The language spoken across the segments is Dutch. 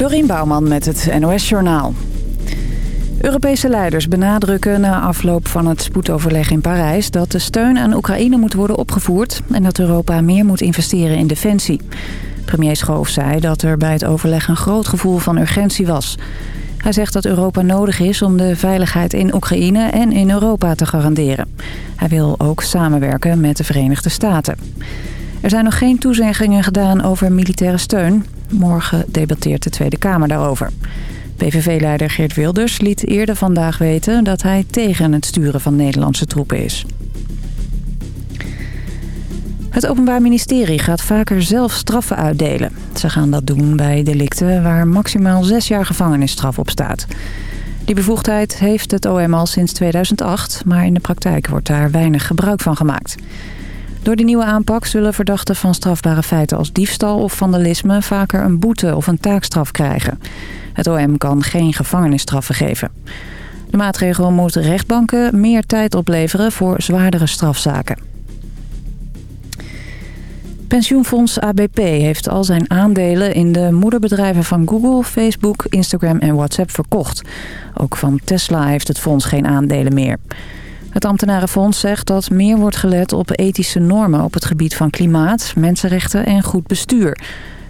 Dorien Bouwman met het NOS Journaal. Europese leiders benadrukken na afloop van het spoedoverleg in Parijs... dat de steun aan Oekraïne moet worden opgevoerd... en dat Europa meer moet investeren in defensie. Premier Schoof zei dat er bij het overleg een groot gevoel van urgentie was. Hij zegt dat Europa nodig is om de veiligheid in Oekraïne en in Europa te garanderen. Hij wil ook samenwerken met de Verenigde Staten. Er zijn nog geen toezeggingen gedaan over militaire steun. Morgen debatteert de Tweede Kamer daarover. PVV-leider Geert Wilders liet eerder vandaag weten dat hij tegen het sturen van Nederlandse troepen is. Het Openbaar Ministerie gaat vaker zelf straffen uitdelen. Ze gaan dat doen bij delicten waar maximaal zes jaar gevangenisstraf op staat. Die bevoegdheid heeft het OM al sinds 2008, maar in de praktijk wordt daar weinig gebruik van gemaakt. Door de nieuwe aanpak zullen verdachten van strafbare feiten als diefstal of vandalisme vaker een boete of een taakstraf krijgen. Het OM kan geen gevangenisstraffen geven. De maatregel moet rechtbanken meer tijd opleveren voor zwaardere strafzaken. Pensioenfonds ABP heeft al zijn aandelen in de moederbedrijven van Google, Facebook, Instagram en WhatsApp verkocht. Ook van Tesla heeft het fonds geen aandelen meer. Het ambtenarenfonds zegt dat meer wordt gelet op ethische normen op het gebied van klimaat, mensenrechten en goed bestuur.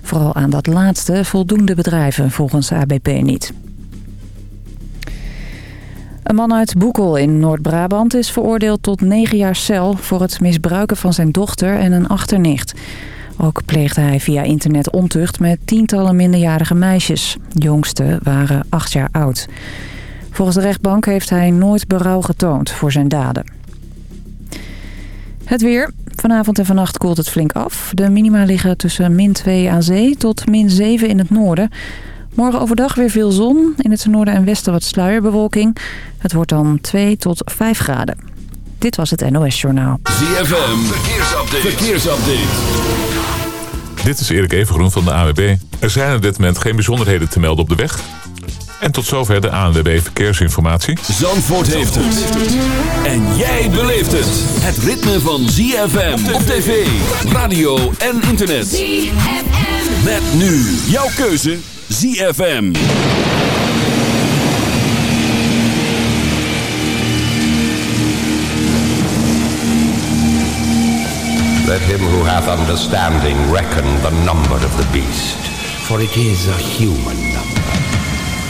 Vooral aan dat laatste voldoen de bedrijven volgens ABP niet. Een man uit Boekel in Noord-Brabant is veroordeeld tot negen jaar cel... voor het misbruiken van zijn dochter en een achternicht. Ook pleegde hij via internet ontucht met tientallen minderjarige meisjes. Jongste waren acht jaar oud. Volgens de rechtbank heeft hij nooit berouw getoond voor zijn daden. Het weer. Vanavond en vannacht koelt het flink af. De minima liggen tussen min 2 aan zee tot min 7 in het noorden. Morgen overdag weer veel zon. In het noorden en westen wat sluierbewolking. Het wordt dan 2 tot 5 graden. Dit was het NOS Journaal. ZFM. Verkeersupdate. Verkeersupdate. Dit is Erik Evengroen van de AWB. Er zijn op dit moment geen bijzonderheden te melden op de weg. En tot zover de ANWB Verkeersinformatie. Zandvoort heeft het. En jij beleeft het. Het ritme van ZFM op tv, radio en internet. ZFM. Met nu jouw keuze ZFM. Let him who hath understanding reckon the number of the beast, for it is a human number.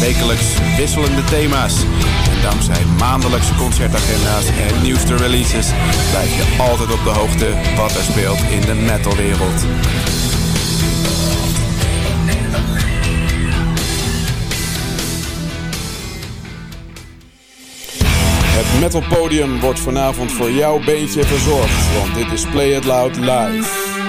Wekelijks wisselende thema's. En dankzij maandelijkse concertagenda's en nieuwste releases blijf je altijd op de hoogte wat er speelt in de metalwereld. Het Metal Podium wordt vanavond voor jouw beentje verzorgd, want dit is Play It Loud Live.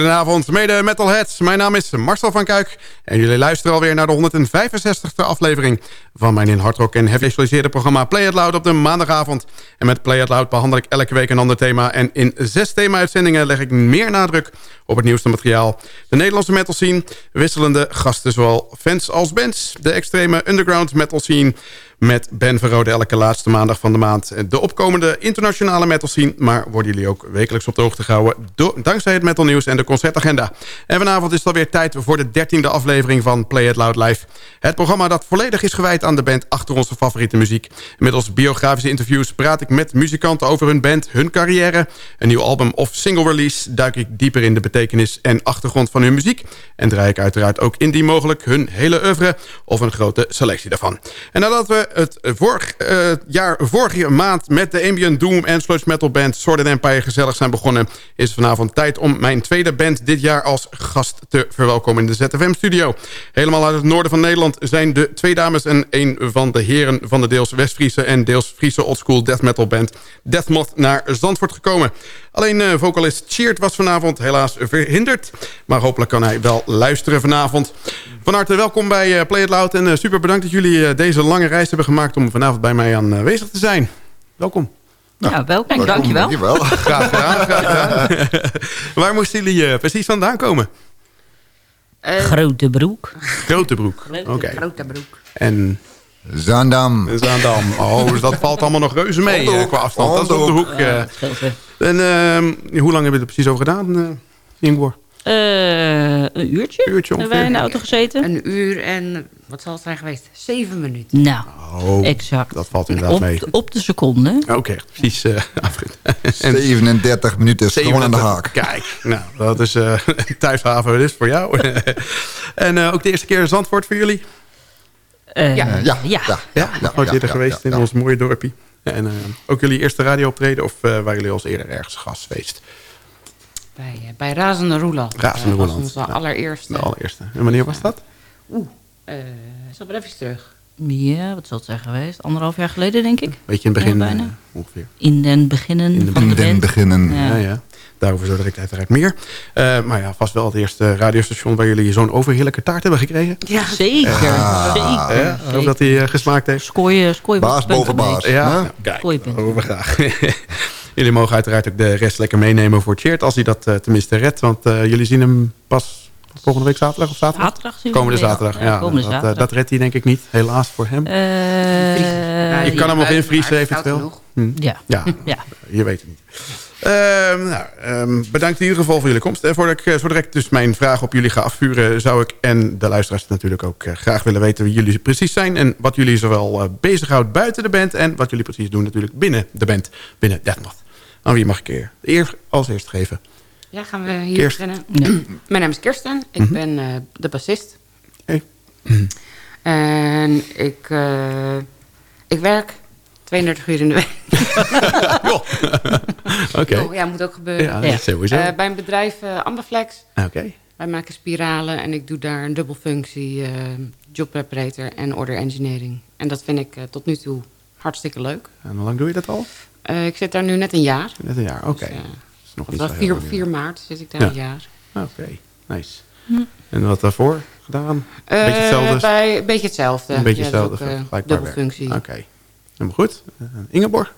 Goedenavond mede metalheads. Mijn naam is Marcel van Kuik en jullie luisteren alweer naar de 165e aflevering van mijn in hardrock en heavy programma Play It Loud op de maandagavond. En met Play It Loud behandel ik elke week een ander thema en in zes thema-uitzendingen leg ik meer nadruk op het nieuwste materiaal. De Nederlandse metal scene, wisselende gasten zowel fans als bands, de extreme underground metal scene met Ben Verrode elke laatste maandag van de maand. De opkomende internationale metal scene. Maar worden jullie ook wekelijks op de hoogte gehouden... dankzij het metal nieuws en de concertagenda. En vanavond is het alweer tijd voor de dertiende aflevering van Play It Loud Live. Het programma dat volledig is gewijd aan de band achter onze favoriete muziek. Middels biografische interviews praat ik met muzikanten over hun band, hun carrière... een nieuw album of single release. Duik ik dieper in de betekenis en achtergrond van hun muziek. En draai ik uiteraard ook indien mogelijk hun hele oeuvre... of een grote selectie daarvan. En nadat we het vorig uh, jaar, vorige maand met de ambient doom en sludge metal band Sword Empire gezellig zijn begonnen... is vanavond tijd om mijn tweede band dit jaar als gast te verwelkomen in de ZFM-studio. Helemaal uit het noorden van Nederland zijn de twee dames en een van de heren van de deels West-Friese en deels Friese oldschool death metal band Deathmoth naar Zandvoort gekomen. Alleen uh, vocalist Cheert was vanavond helaas verhinderd. Maar hopelijk kan hij wel luisteren vanavond. Van harte welkom bij uh, Play It Loud. En uh, super bedankt dat jullie deze lange reis hebben gemaakt... om vanavond bij mij aanwezig te zijn. Welkom. Nou, ja, welkom. welkom. Dankjewel. Dankjewel. Graag gedaan. Graag gedaan. Waar moesten jullie precies vandaan komen? Grote broek. Grote broek, oké. Grote broek. En... Zaandam. Zaandam. Oh, dus dat valt allemaal nog reuze mee qua afstand. Dat is op de hoek. Ja, en uh, hoe lang hebben we er precies over gedaan, uh? Uh, een uurtje. Een uurtje Hebben wij in de auto gezeten? Een uur en, wat zal het zijn geweest? Zeven minuten. Nou, oh, exact. Dat valt inderdaad op, mee. Op de seconde. Oké, okay, precies. Uh, 37 minuten, gewoon aan de haak. Kijk, nou, dat is uh, thuishaven dus voor jou. en uh, ook de eerste keer Zandvoort voor jullie? Uh, ja. Ja, ja. ja, ja, ja, ja, ja, geweest in ons mooie dorpje. En eh, ook jullie eerste radiooptreden of eh, waren jullie al eens eerder ergens gast geweest? Bij, eh, bij Razende Roeland. Razende Eh, was Roeland, onze ja. allereerste. De allereerste. En wanneer was dat? Oeh, eh is al wel even terug. Ja, wat zal het zijn geweest? Anderhalf jaar geleden, denk ik. Weet je in het begin Ja, bijna. eh, ongeveer. In den beginnen In de van de den band. beginnen. Ja. Ja, ja. Daarover zo direct uiteraard meer. Eh, maar ja, vast wel het eerste radiostation waar jullie zo'n overheerlijke taart hebben gekregen. Ja, Zeker, zeker. Ja, ik hoop dat hij eh, gesmaakt heeft. Skooien, skooien Baas boven baas. Ja, kijk, dat we graag. jullie mogen uiteraard ook de rest lekker meenemen voor Cheert, als hij dat eh, tenminste redt. Want eh, jullie zien hem pas volgende week zaterdag of zaterdag? Zaterdag zien we Komende zaterdag, Ja, ja. komende dat, eh, zaterdag. dat redt hij denk ik niet, helaas voor hem. Eh, je kan hem nog invriezen eventueel. Ja. Ja, Ja. je weet het niet. Ehm, nou, ehm, bedankt in ieder geval voor jullie komst. En voordat ik eh, zo direct dus mijn vraag op jullie ga afvuren... zou ik en de luisteraars natuurlijk ook eh, graag willen weten... wie jullie precies zijn en wat jullie zowel eh, bezighoudt buiten de band... en wat jullie precies doen natuurlijk binnen de band, binnen Deathmoth. Aan wie mag ik eer als eerst geven? Ja, gaan we hier Kirsten. beginnen. Mijn naam is Kirsten. Ik Mhm. ben eh, de bassist. Hey. En ik, eh, ik werk 32 uur in de week. Oké. Oh, ja, moet ook gebeuren. Ja, Ja. sowieso. Eh, bij een bedrijf eh, Amberflex. Oké. Wij maken spiralen en ik doe daar een dubbelfunctie, eh job preparator en order engineering. En dat vind ik tot nu toe hartstikke leuk. En hoe lang doe je dat al? Eh, ik zit daar nu net een jaar. Net een jaar, oké. Dus, eh, Dat is nog of niet wel zo 4, heel lang. 4 maart zit ik daar Ja. een jaar. Oké, nice. En wat daarvoor gedaan? Eh, beetje hetzelfde? Bij, een beetje hetzelfde. Een beetje Ja, hetzelfde, ook, dubbelfunctie. Oké, helemaal goed. Eh, Ingeborg?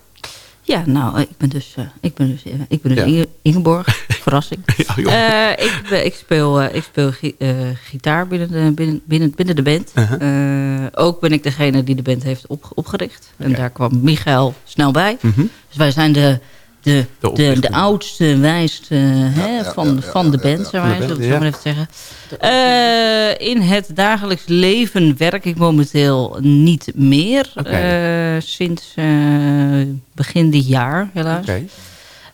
Ja, nou, ik ben dus, eh, ik ben dus, eh, ik ben dus Ja. Inge- Ingeborg. Verrassing. Ja. Eh, ik, ben- ik speel, eh, ik speel gi- eh, gitaar binnen de, binnen, binnen, binnen de band. Uh-huh. Eh, ook ben ik degene die de band heeft op, opgericht. En daar kwam Michael snel bij. Mhm. Dus wij zijn de, de, De de, oprichter. de oudste, wijste hè, ja, van, ja, ja, van de band, Van maar, de zo band, zo ja. maar even zeggen. Eh, in het dagelijks leven werk ik momenteel niet meer. Eh, sinds eh, begin dit jaar, helaas. Oké.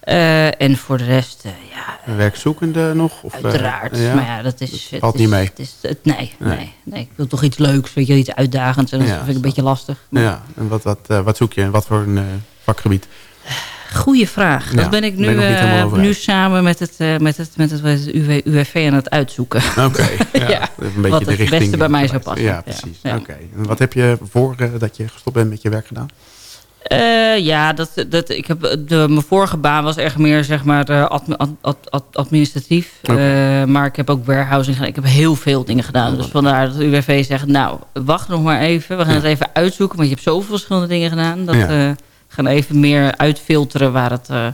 Eh, en voor de rest, eh, ja, Een Werkzoekende nog? Of, eh, uiteraard. ja? Maar ja, dat is... het valt is- niet mee. Het is, het, nee, Nee. nee. Nee, Ik wil toch iets leuks, weet je, iets uitdagends. En dat Ja, vind ik een beetje lastig. Ja, en wat, wat, eh, wat zoek je? Wat voor een eh, vakgebied? Goeie vraag. Ja, dat ben ik nu, ben eh, nu samen met het, eh, met het, met het, met het UW, UWV aan het uitzoeken. Oké, ja, Ja, dat is een beetje wat de het richting. beste bij mij zou passen. Ja, precies. Oké. En wat heb je voor eh, dat je gestopt bent met je werk gedaan? Ja, dat, dat, ik heb, de, mijn vorige baan was echt meer zeg maar, admi- ad- ad- ad- administratief. Eh, maar ik heb ook warehousing gedaan. Ik heb heel veel dingen gedaan. Dus vandaar dat de UWV zegt, nou, wacht nog maar even. We gaan Ja. het even uitzoeken, want je hebt zoveel verschillende dingen gedaan. Dat Ja. Gaan even meer uitfilteren waar, het, eh,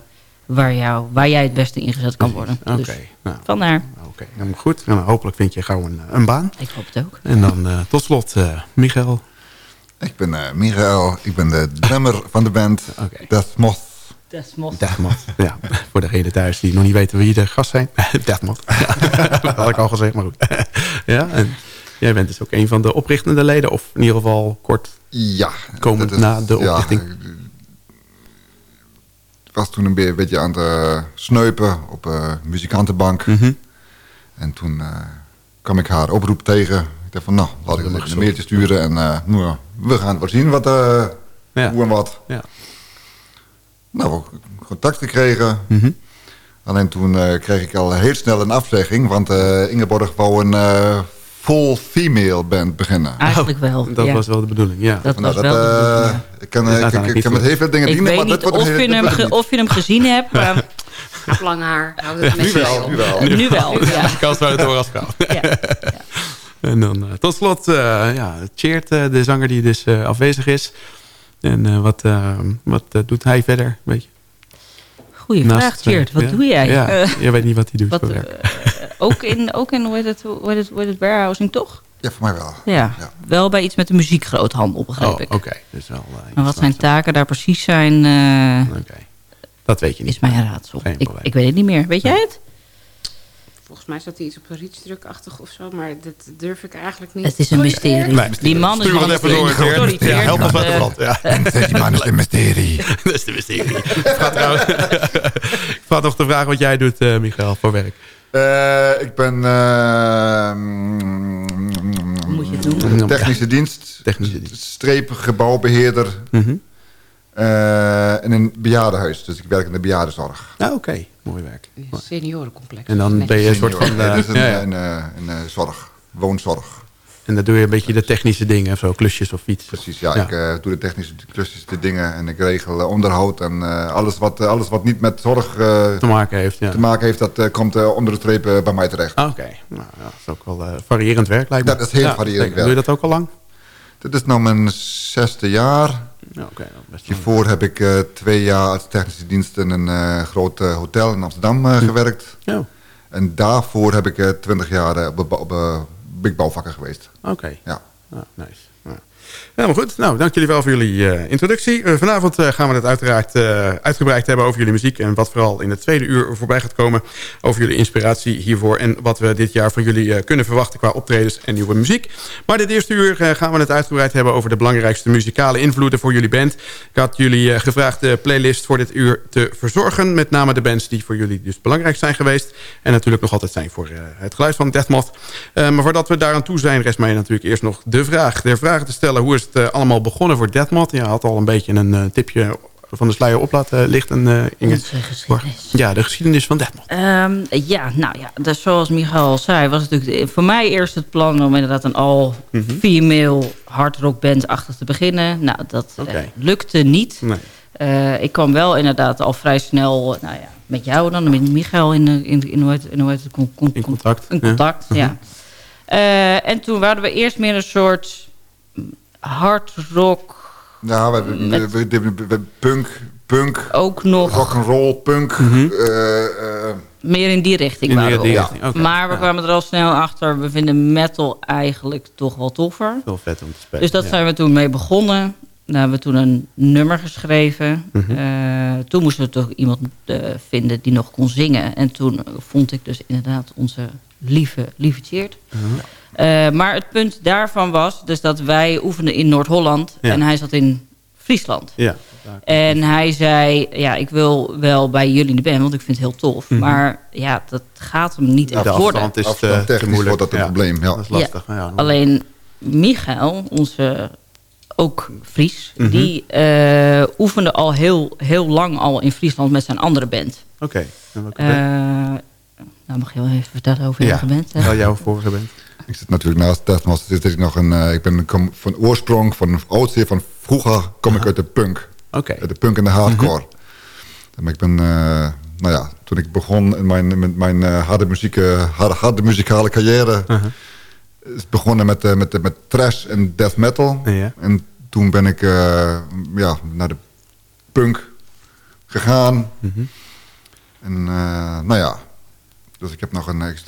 waar, jou, waar jij het beste ingezet kan worden. Oké, Dus nou, vandaar. oké. helemaal goed. Nou, hopelijk vind je gauw een, een baan. Ik hoop het ook. En dan eh, tot slot, eh Michael. Ik ben eh Michael, ik ben de drummer van de band. Oké. Deathmoth. Desmos. Deathmoth. ja, voor degenen thuis die nog niet weten wie de gast zijn. Deathmoth. dat had ik al gezegd, maar goed. ja, en jij bent dus ook een van de oprichtende leden. Of in ieder geval kort Ja. Komend dat is- na de oprichting. Was toen een be- beetje aan het eh, sneupen op eh muzikantenbank. Mhm. En toen eh, kwam ik haar oproep tegen. Ik dacht van, nou, laat ik een mailtje sturen. En nou, we gaan wel zien wat, Ja. hoe en wat. Ja. Nou, we contact gekregen. Mhm. Alleen toen kreeg ik al heel snel een afzegging. Want Ingeborg wou een full female band beginnen. Eigenlijk wel. Dat ja. was wel de bedoeling, ja. Dat Nou, was dat, wel de eh, bedoeling, ja. ik kan, Dat eh, ik, ik, ik kan met heel veel dingen Ik dienen, maar dit wordt of een je, hele- hem, ge- of je hem gezien hebt, maar lang haar. Het met Nu wel, nu wel. nu wel. Ja. Ik kan het door als vrouw. Ja. En dan eh, tot slot, eh ja, Cheert, eh, de zanger die dus eh, afwezig is. En eh, wat, wat doet hij verder? Weet je? Goeie Naast vraag, Tjeerd. Wat? Ja. doe jij? Ja, Eh, je weet niet wat hij doet wat, voor werk. eh, ook in, ook in hoe heet het, hoe heet het, hoe heet het warehousing, toch? Ja, voor mij wel. Ja. Ja. Wel bij iets met de muziekgroothandel, begrijp Oh, ik. oké. Dus wel, eh, Maar wat zijn taken daar precies zijn, eh. Oké. Dat weet je niet. is mij een raadsel. Geen Ik, ik weet het niet meer. Weet jij het? Volgens mij staat hij iets op een rietstrukachtig of zo, maar dat durf ik eigenlijk niet. Het is een mysterie. Nee. Die man is Stuur een het even door, mysterie. Ja, help ons met de brand. Ja. En die man is een mysterie. dat is de mysterie. Ik had nog de vraag wat jij doet, eh Michael, voor werk. Eh, ik ben eh, Moet je het doen? technische dienst, Technische dienst. streepgebouwbeheerder. Mhm. In een bejaardenhuis. Dus ik werk in de bejaardenzorg. Ah, oké. Mooi werk. Seniorencomplex. En dan ben je een soort van... Eh, een, ja, ja. een, eh, een, eh, zorg. Woonzorg. En dan doe je een beetje de technische dingen of zo, klusjes of iets. Precies, ja. Ik eh, doe de technische klusjes, de dingen. En ik regel eh, onderhoud. En eh, alles, wat, eh, alles wat niet met zorg eh, te maken heeft. Ja. te maken heeft, dat eh, komt eh, onder de streep eh, bij mij terecht. Ah, Oké, nou, ja, dat is ook wel eh, variërend werk lijkt me. Dat is heel Ja, variërend werk. Doe je dat ook al lang? Dit is nou mijn zesde jaar. Ja, Hiervoor heb ik eh, twee jaar als technische dienst in een eh, groot eh, hotel in Amsterdam eh, gewerkt. Ja, En daarvoor heb ik twintig jaar op, op big bouwvakken geweest. oké. Ja. Ah, nice. Helemaal goed. Nou, dank jullie wel voor jullie eh, introductie. Eh, vanavond eh, gaan we het uiteraard uitgebreid hebben over jullie muziek... en wat vooral in het tweede uur voorbij gaat komen... over jullie inspiratie hiervoor... en wat we dit jaar van jullie kunnen verwachten qua optredens en nieuwe muziek. Maar dit eerste uur gaan we het uitgebreid hebben... over de belangrijkste muzikale invloeden voor jullie band. Ik had jullie gevraagd de playlist voor dit uur te verzorgen... met name de bands die voor jullie dus belangrijk zijn geweest... en natuurlijk nog altijd zijn voor het geluid van Deathmoth. Maar voordat we daaraan toe zijn, rest mij natuurlijk eerst nog de vraag... der vragen te stellen, hoe is het eh, allemaal begonnen voor Deathmoth? Je had al een beetje een eh, tipje van de sluier op laten lichten, eh, Inge. Geschiedenis. Ja, de geschiedenis van Deathmoth. Ehm, ja, nou ja, dus zoals Michael al zei, was het natuurlijk voor mij eerst het plan om inderdaad een all-female hard rock band achter te beginnen. Nou, dat lukte niet. Nee. Ik kwam wel inderdaad al vrij snel, nou ja, met jou dan, met Michael in, in, in, hoe in, In contact. in ja. contact, ja. Eh, en toen waren we eerst meer een soort hard rock, Ja, we, we, Met- we, we- we- we- punk, punk, ook nog rock'n'roll, punk. eh, eh, meer in die richting In waren die, we richting. Maar we Ja, kwamen er al snel achter, we vinden metal eigenlijk toch wel toffer. Wel vet om te spelen. Dus dat ja. zijn we toen mee begonnen. Daar hebben we toen een nummer geschreven. Mhm. Eh, toen moesten we toch iemand eh, vinden die nog kon zingen. En toen vond ik dus inderdaad onze lieve, lieve Tjeerd. Mhm. Eh, maar het punt daarvan was dus dat wij oefenden in Noord-Holland. Ja. En hij zat in Friesland. Ja. En hij zei, ja, ik wil wel bij jullie in de band, want ik vind het heel tof. Mhm. Maar ja, dat gaat hem niet echt worden. afstand is afstand te, te technisch moeilijk. wordt dat een Ja. probleem. Ja. Dat is lastig. Ja. Alleen Michael, onze ook Fries, Mhm. die eh, oefende al heel, heel lang al in Friesland met zijn andere band. Oké. Eh, nou, mag je wel even vertellen over je Ja. eigen band? hè? Wel jouw vorige band. Ik zit natuurlijk naast Deathmoth zit ik nog een. eh, ik ben kom- van oorsprong, van oudsher, van vroeger kom ik uit de punk. Oké. Uit de punk en de hardcore. Maar ik ben, eh, nou ja, toen ik begon in mijn, met mijn eh, harde, muziek, harde, harde muzikale carrière, Uh-huh. is begonnen met, eh, met, met trash en death metal. En toen ben ik ja, naar de punk gegaan. Mhm. En nou ja, dus ik heb nog een, ik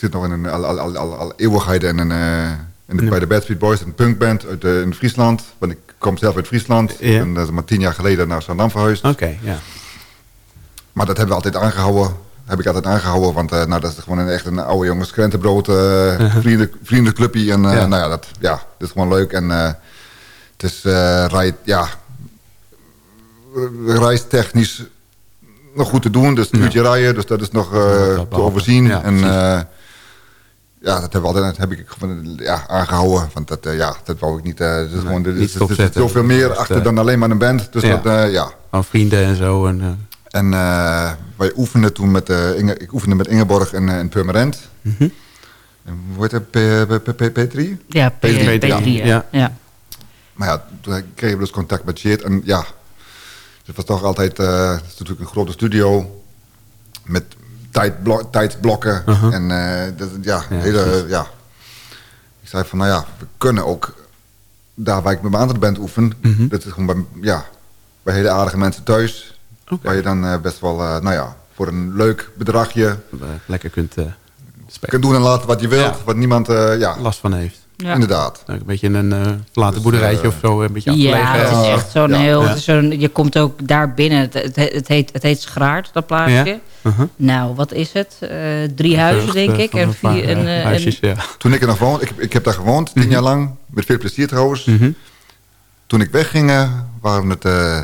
zit- ik zit nog in een al, al, al, al, eeuwigheid in een, eh, in de, Ja. bij de Bad Street Boys, een punkband uit eh, in Friesland. Want ik kom zelf uit Friesland. Ja. En dat is maar tien jaar geleden naar Zandam verhuisd. Oké, ja. Maar dat hebben we altijd aangehouden. Heb ik altijd aangehouden, want eh, nou, dat is gewoon een, echt een oude jongens krentenbrood, eh vrienden, vriendenclubje. En Ja. nou ja, dat, ja, dat is gewoon leuk. En het is rijd, ja, reistechnisch nog goed te doen. Dus een uurtje rijden, dus dat is nog te overzien. Ja, en. Ja, dat heb, we altijd, dat heb ik gewoon, ja, aangehouden. Want dat, eh, ja, dat wou ik niet. eh, is gewoon, er, zit zoveel meer Dat achter eh, dan alleen maar een band. Dus ja. dat, eh, ja. Van vrienden en zo. En, eh, En eh, wij oefenden toen met eh, Inge, ik oefende met Ingeborg en, in Purmerend. Mhm. En hoe heet het? P- P- P- P3? Ja, P- Peter, P3, ja. ja. Ja. ja. Maar ja, toen kregen we dus contact met Cheert. En ja, het was toch altijd, eh, het is natuurlijk een grote studio. Met tijdblo tijdblokken. Uh-huh. En eh, dat, ja, Ja, hele, ja. Ik zei van, nou ja, we kunnen ook daar waar ik met mijn andere band oefen. Mhm. Dat is gewoon bij, ja, bij hele aardige mensen thuis. Waar je dan eh, best wel, eh, nou ja, voor een leuk bedragje lekker kunt spelen. kunt doen en laten wat je wilt. Ja. Wat niemand, ja, last van heeft. Ja. inderdaad. Nou, Een beetje een eh verlaten Dus, boerderijtje eh, of zo. Een beetje Ja, afgelegen. het is Ja. echt zo'n Ja. heel... Ja. je komt ook daar binnen. Het, het, het heet, het heet Schraard, dat plaatsje. Ja. Uh-huh. Nou, wat is het? Eh, drie huizen, denk ik. En vier... En, eh, en- huisjes, ja. Toen ik er nog woonde, ik, ik heb daar gewoond, tien jaar lang. Met veel plezier trouwens. Mhm. Toen ik wegging, waren het eh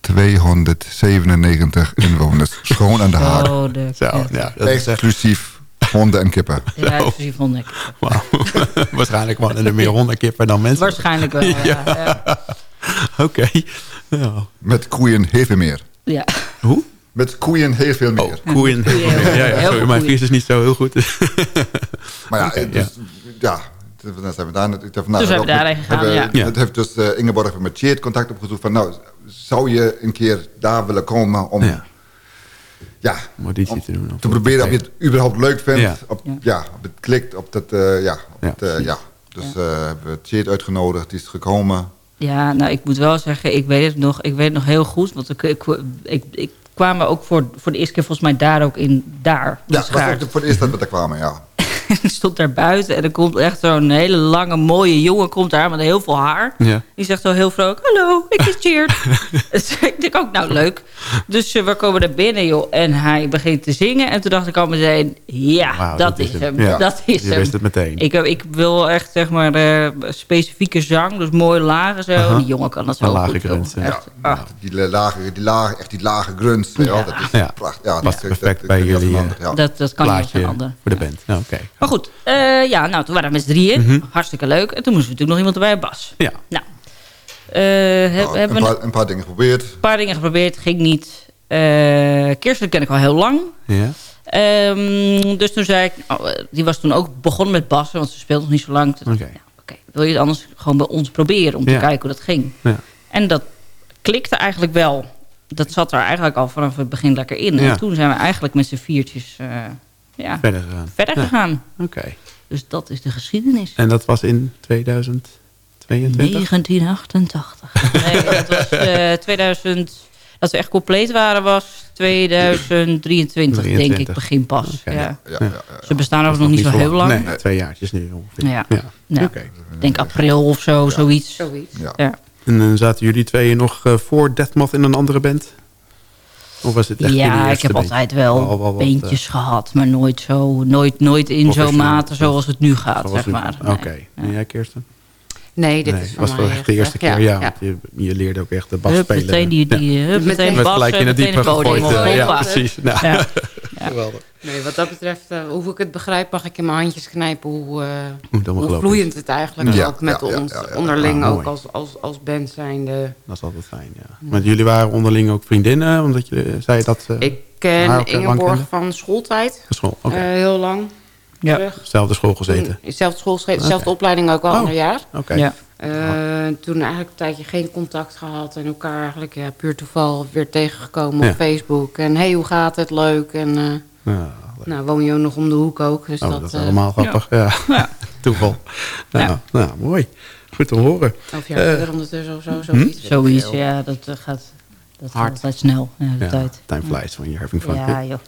297 inwoners. Schoon aan de. Oh, kut. ja, dat is echt... Exclusief honden en kippen. Ja, inclusief honden. Wauw. Waarschijnlijk wonen er meer honden kippen dan mensen. Waarschijnlijk wel, ja. ja. Oké. Ja. Met koeien heel veel meer. Ja. Hoe? Met koeien heel veel meer. Oh, koeien. Ja, ja, Heel sorry, veel mijn. Fries is niet zo heel goed. Maar ja, dus, ja. Dan zijn we daar, zijn we daarheen gegaan, hebben- ja. Het heeft dus eh, Ingeborg heeft met Cheert contact opgezocht van nou, zou je een keer daar willen komen om Ja. Ja, Om auditie om te doen, of- te proberen of je het überhaupt leuk vindt. Ja. Op, Ja. ja. op het klikt, op dat, eh, ja. Op Ja, het, eh, ja. Dus eh, hebben we Cheert uitgenodigd, die is gekomen. Ja, nou, ik moet wel zeggen, ik weet het nog, ik weet het nog heel goed. Want ik, ik, ik, ik kwam er ook voor, voor de eerste keer volgens mij daar ook in, daar. Ja, in dat was Schaart. ook voor het eerst dat we daar kwamen, ja. ik stond daar buiten en er komt echt zo'n hele lange, mooie jongen komt daar met heel veel haar. Ja. Die zegt zo heel vrolijk, hallo, ik is Cheert. dus ik denk ook, nou leuk. Dus eh, we komen naar binnen, joh. En hij begint te zingen. En toen dacht ik al meteen, ja, dat, is hem. Ja. Dat is Je hem. wist het meteen. Ik, heb- ik wil echt, zeg maar, eh, specifieke zang. Dus mooie lagen zo. Die jongen kan dat zo lage grens, ja. Echt, ah. Die lage, die lage, echt die lage wel, Ja. Dat is Ja. prachtig. Ja, Past dat- perfect dat- bij jullie, dat- eh, ja. Dat, dat kan niet Plaatje veranderen. voor de band. Ja, Oké. Maar goed, eh, ja, nou, toen waren we met z'n drieën. Mhm. Hartstikke leuk. En toen moesten we natuurlijk nog iemand erbij, Bas. Ja. Nou, eh, heb- Nou, hebben een, we paar, een paar dingen geprobeerd. een paar dingen geprobeerd. Ging niet. Eh Kirsten ken ik al heel lang. Ja. Ehm, dus toen zei ik... oh, die was toen ook begonnen met bassen, want ze speelde nog niet zo lang. Toen dacht ik, Oké. ja, oké, wil je het anders gewoon bij ons proberen... om Ja. te kijken hoe dat ging? Ja. En dat klikte eigenlijk wel. Dat zat er eigenlijk al vanaf het begin lekker in. Ja. En toen zijn we eigenlijk met z'n viertjes eh, ja, Verder gegaan. verder Ja. gegaan. Oké. Dus dat is de geschiedenis. En dat was in 2022? 1988. Nee, dat was eh 2000... Dat we echt compleet waren was 2023, denk ik, 23. begin pas. Ja. Ja, ja, ja. Ze bestaan ook nog niet zo heel lang. Nee, twee jaartjes nu ongeveer. Ja. ja. Denk april of zo, zoiets. Zoiets. Ja. Ja. En dan zaten jullie tweeën nog eh, voor Deathmoth in een andere band? Of was het echt Ja, ik heb altijd wel Al- beentjes gehad, maar nooit, zo, nooit, nooit in zo'n mate zoals het nu gaat, zeg u- maar. Oké. Nee. En jij, Kirsten? Nee, dit nee, is was wel echt de eerste keer, ja. ja. je, je leerde ook echt de bas Hup, spelen. meteen die, die, Ja. hup, meteen Meteen bassen, gelijk in het meteen diepe gegooid. eh, ja, precies. Nou, Ja. Geweldig. Nee, wat dat betreft, eh, hoe ik het begrijp, mag ik in mijn handjes knijpen hoe, eh, hoe vloeiend het eigenlijk Ja. ook met Ja, ja, ons ja, ja. onderling Ah, ook als, als, als band zijnde. Dat is altijd fijn, ja. Want jullie waren onderling ook vriendinnen, omdat je eh, zei dat... eh, Ik ken Ingeborg van schooltijd, school, eh, heel lang Ja. terug. Dezelfde school gezeten. Toen- Dezelfde school, dezelfde Oké. opleiding ook al Oh. ander jaar. Oké. Ja. Eh, toen eigenlijk een tijdje geen contact gehad en elkaar eigenlijk ja, puur toeval weer tegengekomen Ja. op Facebook. En hey, hoe gaat het? Leuk. En eh, Ja, leuk. nou, woon je ook nog om de hoek ook. Dus oh, dat, dat is eh, allemaal grappig. Ja. Ja. Toeval. Nou, Ja. nou, mooi. Goed te horen. elf jaar Eh, verder ondertussen of zo. Zoiets. Zoiets, ja, dat gaat, dat gaat altijd snel, ja, de Ja, tijd. time flies when you're having fun. Ja, joh.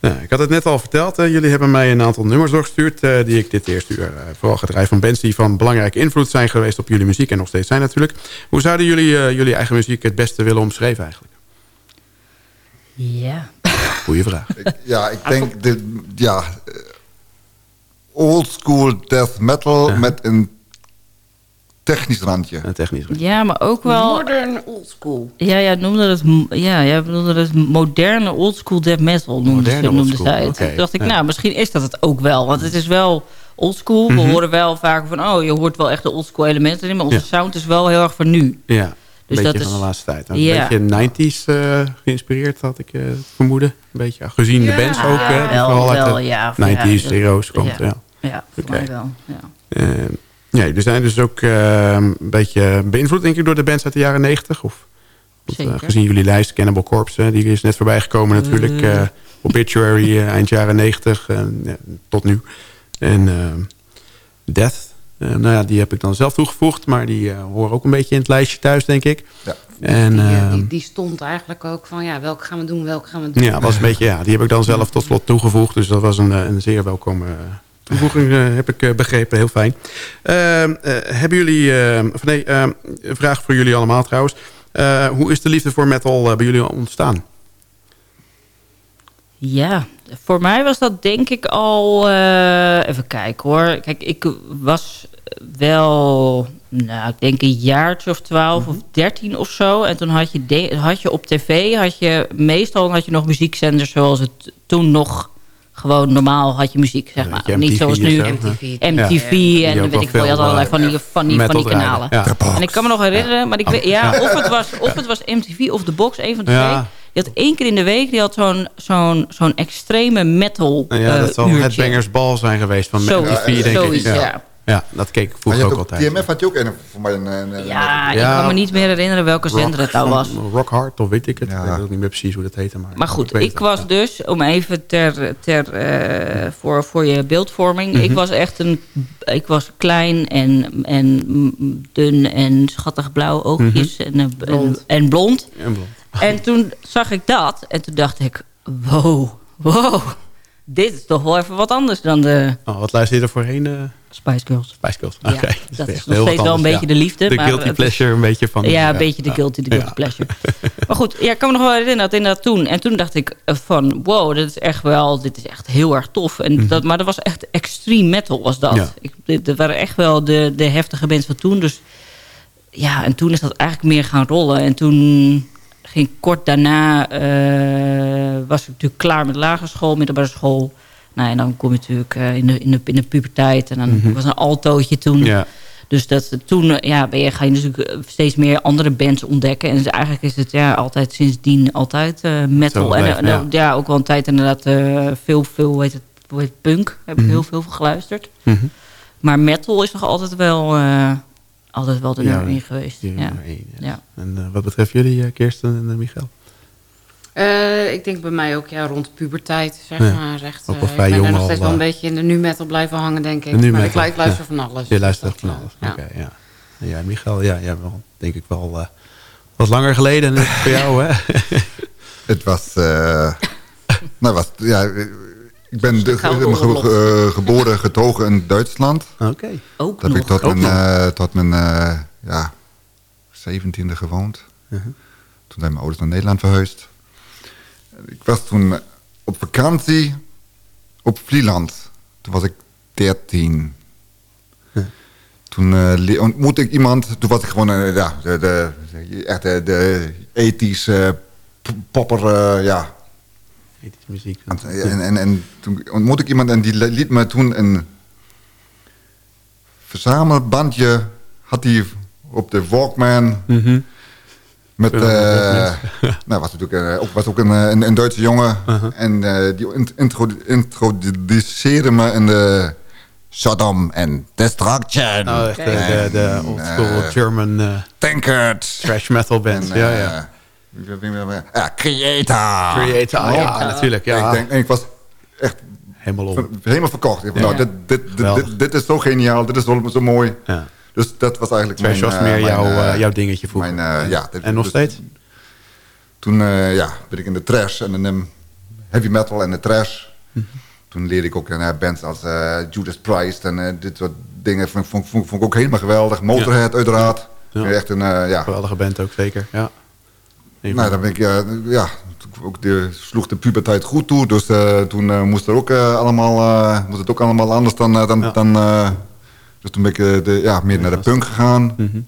Nou, ik had het net al verteld. jullie hebben mij een aantal nummers doorgestuurd... eh, die ik dit eerste uur eh, vooral gedraaid van bands... die van belangrijke invloed zijn geweest op jullie muziek... en nog steeds zijn natuurlijk. Hoe zouden jullie eh, jullie eigen muziek het beste willen omschrijven eigenlijk? Ja. Goeie vraag. Ik- ja, ik denk, de, ja, old school death metal met een technisch randje. Een technisch. ja, maar ook wel... Modern oldschool. Ja, ja, noemde het, ja, ja, noemde het moderne oldschool death metal, noemde, Moderne ze- noemde zij het. Toen dacht ik, nou, misschien is dat het ook wel. Want het is wel oldschool. Mhm. We horen wel vaak van, oh, je hoort wel echt de oldschool elementen in. Maar onze Ja. sound is wel heel erg van nu. Ja, een Dus beetje dat van is- de laatste tijd. Een Ja. beetje 90s eh, geïnspireerd, had ik eh, vermoeden. Een beetje, ja, gezien de bands ook. hè, wel, vooral uit wel, de ja. 90s, ja, heroes komt. ja. Ja. Ja, voor Oké. mij wel. Ja. Eh, ja, jullie zijn dus ook eh, een beetje beïnvloed, denk ik, door de bands uit de jaren 90. Of, want, eh, gezien jullie lijst, Cannibal Corpse, die is net voorbij gekomen natuurlijk. eh, Obituary, eh, eind jaren 90, ja, tot nu. En Death, eh, nou ja, die heb ik dan zelf toegevoegd. Maar die eh, horen ook een beetje in het lijstje thuis, denk ik. Ja. En, die, die, die stond eigenlijk ook van, ja, welke gaan we doen, welke gaan we doen. ja, was een beetje, ja, die heb ik dan zelf tot slot toegevoegd. Dus dat was een, een zeer welkome toevoeging, eh, heb ik eh, begrepen. Heel fijn. Ehm, eh, hebben jullie, eh, of nee, ehm, een vraag voor jullie allemaal trouwens. Hoe is de liefde voor metal bij jullie ontstaan? Ja, voor mij was dat denk ik al... even kijken hoor. Kijk, ik was wel... Nou, ik denk een jaartje of twaalf of dertien of zo. En toen had je, de- had je op tv... Had je, meestal had je nog muziekzenders zoals het toen nog gewoon normaal had je muziek, zeg maar. Niet zoals nu MTV. MTV Ja. En weet ik veel. Je had veel, allerlei eh, van die, van die, van die kanalen. Ja. En ik kan me nog herinneren, maar ik weet, ja, of, het was, of het was MTV of The Box, een van de Ja. twee. Die had één keer in de week, die had zo'n zo'n zo'n extreme metal Ja, dat zal het Bangers Ball zijn geweest van MTV, denk ik. zoiets, Ja. Ja. dat keek vroeger ook ook, altijd. TMF had je ook een, voor mij een... een, een- Ja, ik Ja. kan me niet meer herinneren welke zender het nou was. Rock Hard, of weet ik het. Ja. Ik weet ook niet meer precies hoe dat heette. Maar, Maar goed, ik was Ja. dus, om even ter, ter, eh, voor, voor je beeldvorming... Mhm. ik was echt een... Ik was klein en, en dun en schattig blauw oogjes Mhm. en, en, en blond. En blond. En toen zag ik dat en toen dacht ik... Wow, wow, dit is toch wel even wat anders dan de Oh, wat luister je er voorheen? eh Spice Girls. Spice Girls. Ja, Oké. dat is nog steeds wel een beetje de liefde, De maar guilty pleasure een beetje van... Ja, een beetje de guilty, de guilty pleasure. Maar goed, ja, ik kan me nog wel herinneren dat inderdaad toen. En toen dacht ik van, wow, dit is echt wel, dit is echt heel erg tof. En dat, maar dat was echt extreme metal was dat. Mhm. Ja. Ik, dat waren echt wel de, de heftige bands van toen. Dus ja, en toen is dat eigenlijk meer gaan rollen. En toen ging kort daarna, eh, was ik natuurlijk klaar met lagere school, middelbare school. Nou, en dan kom je natuurlijk eh, in, de, in, de, in de puberteit. En dan Mhm. was een altootje toen. Ja. Dus dat, toen eh, ja, ben je, ga je natuurlijk eh, steeds meer andere bands ontdekken. En dus eigenlijk is het ja, altijd sindsdien altijd metal. En, ja. ook wel een tijd inderdaad veel, veel hoe heet het, hoe heet het, punk. Heb ik Mhm. heel veel van geluisterd. Mhm. Maar metal is nog altijd wel, altijd wel de nummer één geweest. Die Ja. En wat betreft jullie, Kirsten en Michael? Eh, ik denk bij mij ook ja, rond puberteit, zeg Ja, maar. Echt, ook eh, wel vrij ik ben er nog al, steeds wel een beetje in de nu-metal blijven hangen, denk ik. De maar ik, luister ja. van alles. Je luistert dat, van alles. eh, Oké, ja. Ja, Michael, ja, jij wel, denk ik wel eh, wat langer geleden voor jou, hè? Het was... eh, nou, was ja, ik ben de, Gouden ge- oorlog. ge- geboren, getogen in Duitsland. Oké. Ook Daar heb ik tot Ook mijn, tot mijn ja, 17e gewoond. Mhm. Toen zijn mijn ouders naar Nederland verhuisd. Ik was toen op vakantie op Vlieland. Toen was ik 13. Ja. Toen eh, le- ontmoette ik iemand. Toen was ik gewoon eh, ja, de, de, echt de, de ethische popper. eh, ja. Ethisch muziek. En, en, en toen ontmoette ik iemand en die liet me toen een verzamelbandje. Had hij op de Walkman. Mhm. Met, eh nou, was natuurlijk eh, ook, was ook een, eh, een, een Duitse jongen. Uh-huh. En die int- intro, introduceerde me in de Sodom en Destruction. Oh, echt de, de, de old school German Tankard. thrash metal band. En, ja, ja. Ja, Creator. Creator, ah, ja, natuurlijk. Ja. Ik, denk, en ik was echt Helemaal helemaal verkocht. Ja. nou, dit, dit, dit, dit is zo geniaal, dit is zo, zo mooi. Ja. Dus dat was eigenlijk Trash mijn... was eh, meer mijn, jouw, eh, eh, jouw dingetje vroeger. Mijn, eh, ja, en nog dus- steeds? Toen eh, ja, ben ik in de trash en in de heavy metal en de trash. Mhm. Toen leerde ik ook uh, bands als eh, Judas Priest en eh, dit soort dingen. Vond, vond, vond, vond ik ook helemaal geweldig. Motorhead uiteraard. Ja. Echt een, eh, ja. Geweldige band ook, zeker. Ja. Nou, dan ben ik, eh, ja, toen ook de, sloeg de puberteit goed toe. Dus eh, toen eh, moest, er ook, eh, allemaal, eh, moest het ook allemaal anders dan... eh, dan, Ja. dan eh, dus toen ben ik eh, de, ja, meer naar de punk gegaan. Mhm.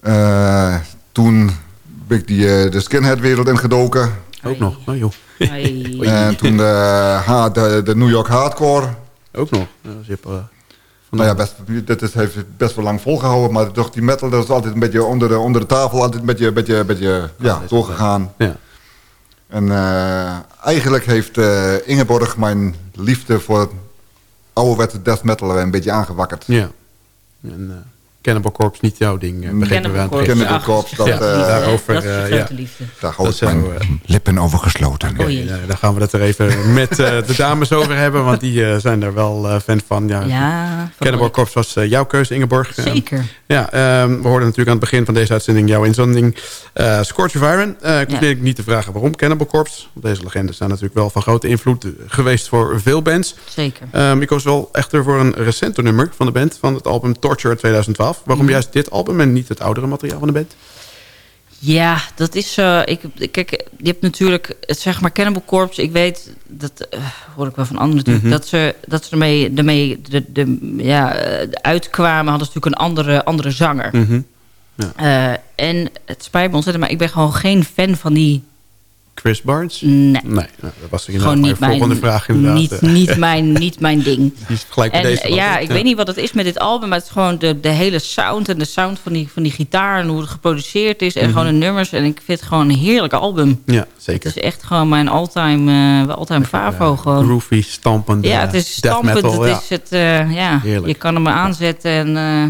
Eh, toen ben ik die, eh, de skinhead-wereld ingedoken. Ook nog. Oh, joh. En toen de, de, de New York Hardcore. Ook nog. Ja, dus je hebt, van Nou ja, best, dit is, heeft best wel lang volgehouden. Maar toch die metal, dat is altijd een beetje onder de, onder de tafel. Altijd een beetje, beetje, beetje ja, doorgegaan. Ja. En eh, eigenlijk heeft eh, Ingeborg mijn liefde voor het ouderwetse death metal een beetje aangewakkerd. ja. En uh, Cannibal Corpse niet jouw ding, uh, begrepen we aan het begin. Cannibal Corpse, dat, Ja, eh, daarover, dat is eh, de ja. liefde. daar hou Dat ik mijn eh, lippen over gesloten. Oh. Ja, daar gaan we het er even met uh, de dames over hebben, want die uh, zijn er wel uh, fan van. Ja, Ja, Cannibal Corpse was uh, jouw keuze, Ingeborg. Zeker. ja, um, we hoorden natuurlijk aan het begin van deze uitzending jouw inzending uh, Scorch of Iron. Uh, ik ja. niet te vragen waarom Cannibal Corpse. Deze legendes zijn natuurlijk wel van grote invloed geweest voor veel bands. Zeker. Um, ik koos wel echter voor een recenter nummer van de band, van het album Torture 2012. Waarom mm. juist dit album en niet het oudere materiaal van de band? Ja, dat is... Uh, ik, kijk, je hebt natuurlijk... Het zeg maar Cannibal Corpse. Ik weet... Dat uh, hoor ik wel van anderen natuurlijk. Mm -hmm. dat, ze, dat ze ermee, ermee de, de, ja, uitkwamen. Hadden ze natuurlijk een andere, andere zanger. Mm -hmm. ja. uh, en het spijt me ontzettend. Maar ik ben gewoon geen fan van die Chris Barnes? Nee. Nee, nou, dat was inderdaad Gewoon niet mijn volgende vraag inderdaad. niet, niet, mijn, niet mijn ding. Die is gelijk En deze ja, ik weet niet wat het is met dit album, maar het is gewoon de, de hele sound en de sound van die, van die gitaar en hoe het geproduceerd is en Mhm. gewoon de nummers. En ik vind het gewoon een heerlijk album. Ja, zeker. Het is echt gewoon mijn all-time uh, all favo. gewoon. Groovy, stampend. Ja, het is stampend. Metal, het ja. is het, uh, ja, Heerlijk. je kan hem aanzetten en uh,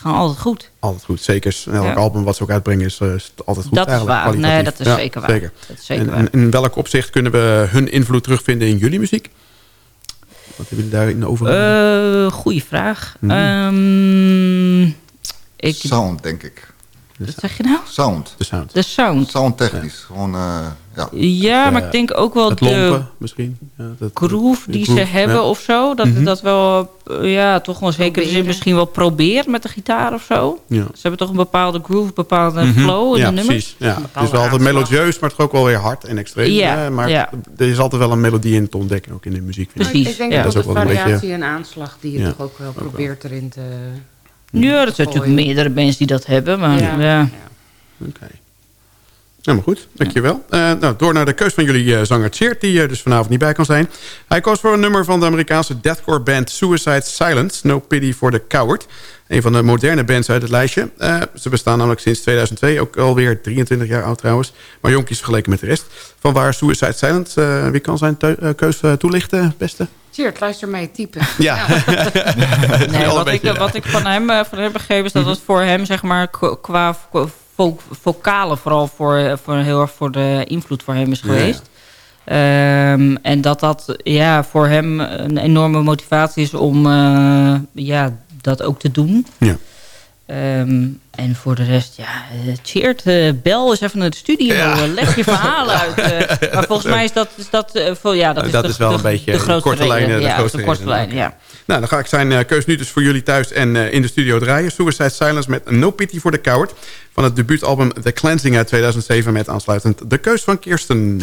gewoon altijd goed. Altijd goed, zeker. Elk Ja. album wat ze ook uitbrengen is, is altijd goed Dat is eigenlijk. waar. Nee, dat is Ja, zeker waar. Zeker. Dat is zeker en, waar. en in welk opzicht kunnen we hun invloed terugvinden in jullie muziek? Wat hebben jullie daarin over? Uh, goeie vraag. Mhm. Um, ik, Sound, denk ik. Wat zeg je nou? Sound. De sound. De sound. Soundtechnisch. Gewoon, uh, ja. Ja, maar ik denk ook wel het de misschien. Ja, dat, groove die groove, ze hebben ja. of zo. Dat Mhm. dat wel, uh, ja, toch wel zeker zin misschien wel probeert met de gitaar of zo. Ja. Ze hebben toch een bepaalde groove, een bepaalde Mhm. flow in ja, de nummers. precies. Ja. Het is wel altijd melodieus, maar toch ook wel weer hard en extreem. Ja, hè, maar ja. er is altijd wel een melodie in te ontdekken, ook in de muziek. vind ik. Precies. Ik denk ja. dat Dat ook is de ook wel een variatie beetje- en aanslag die je Ja. toch ook wel probeert erin te... Ja, dat zijn natuurlijk meerdere bands die dat hebben. Maar ja. Ja. Oké. Helemaal goed, dankjewel. Eh nou, door naar de keus van jullie eh, zanger Cheert, die eh, dus vanavond niet bij kan zijn. Hij koos voor een nummer van de Amerikaanse deathcore band Suicide Silence, No Pity for the Coward. Een van de moderne bands uit het lijstje. Eh, ze bestaan namelijk sinds 2002, ook alweer 23 jaar oud trouwens. Maar jonkies vergeleken met de rest. Van waar Suicide Silence, eh, wie kan zijn keus toelichten, beste? Cheert, luister mee, typen. Ja, Nee, wat, ik, wat ik van hem, eh, van hem begrepen is dat het voor hem, zeg maar, qua- qua vo vocalen vooral voor, voor heel erg voor de invloed voor hem is ja. geweest. Ehm, en dat dat ja, voor hem een enorme motivatie is om eh, ja, dat ook te doen. Ja. Ehm, en voor de rest, ja, cheert, uh, bel eens even naar de studio, Ja. uh, leg je verhalen uit. uh, maar volgens mij is dat, is dat, uh, ja, dat is, Dat de, is wel de, een beetje de korte lijnen, de ja, de korte lijn, ja. Nou, dan ga ik zijn eh, keus nu dus voor jullie thuis en eh, in de studio draaien. Suicide Silence met No Pity for the Coward. Van het debuutalbum The Cleansing uit 2007 met aansluitend de keus van Kirsten.